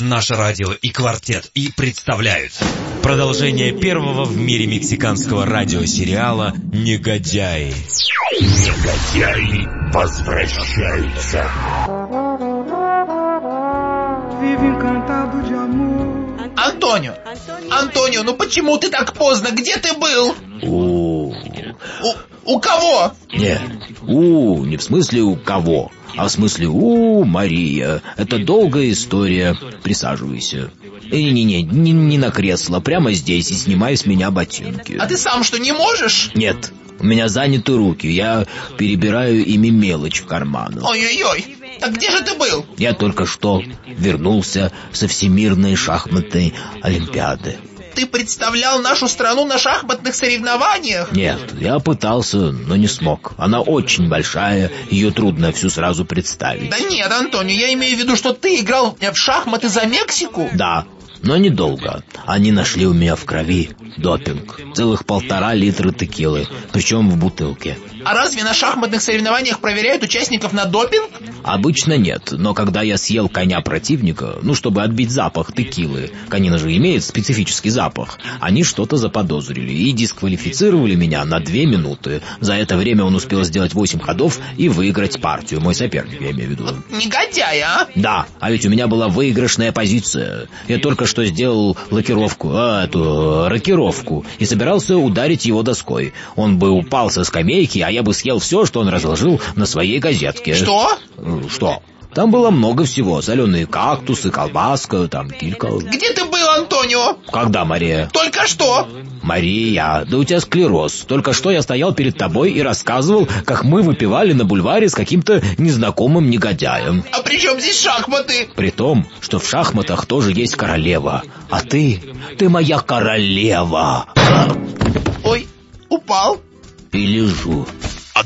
Наше радио и квартет и представляют продолжение первого в мире мексиканского радиосериала «Негодяи». Негодяи возвращаются. Антонио! Антонио, ну почему ты так поздно? Где ты был? У, У, у кого? нет, у, не в смысле у кого, а в смысле у, Мария. Это долгая история. Присаживайся. Не-не-не, не, не на кресло, прямо здесь и снимай с меня ботинки. А ты сам что, не можешь? Нет, у меня заняты руки, я перебираю ими мелочь в карманах. Ой-ой-ой, так где же ты был? Я только что вернулся со Всемирной шахматной Олимпиады. Ты представлял нашу страну на шахматных соревнованиях? Нет, я пытался, но не смог. Она очень большая, ее трудно всю сразу представить. Да нет, Антонио, я имею в виду, что ты играл в шахматы за Мексику? Да, но недолго. Они нашли у меня в крови допинг. Целых полтора литра текилы, причем в бутылке. А разве на шахматных соревнованиях проверяют участников на допинг? Обычно нет, но когда я съел коня противника, ну, чтобы отбить запах текилы, конина же имеет специфический запах, они что-то заподозрили и дисквалифицировали меня на две минуты. За это время он успел сделать восемь ходов и выиграть партию, мой соперник, я имею в виду. Негодяй, а? Да, а ведь у меня была выигрышная позиция. Я только что сделал лакировку, а, эту, рокировку, и собирался ударить его доской. Он бы упал со скамейки, а я бы съел все, что он разложил на своей газетке. Что? Э, Что? Там было много всего. Соленые кактусы, колбаска, там килька. Где ты был, Антонио? Когда, Мария? Только что. Мария, да у тебя склероз. Только что я стоял перед тобой и рассказывал, как мы выпивали на бульваре с каким-то незнакомым негодяем. А при чем здесь шахматы? При том, что в шахматах тоже есть королева. А ты, ты моя королева. Ой, упал. И лежу.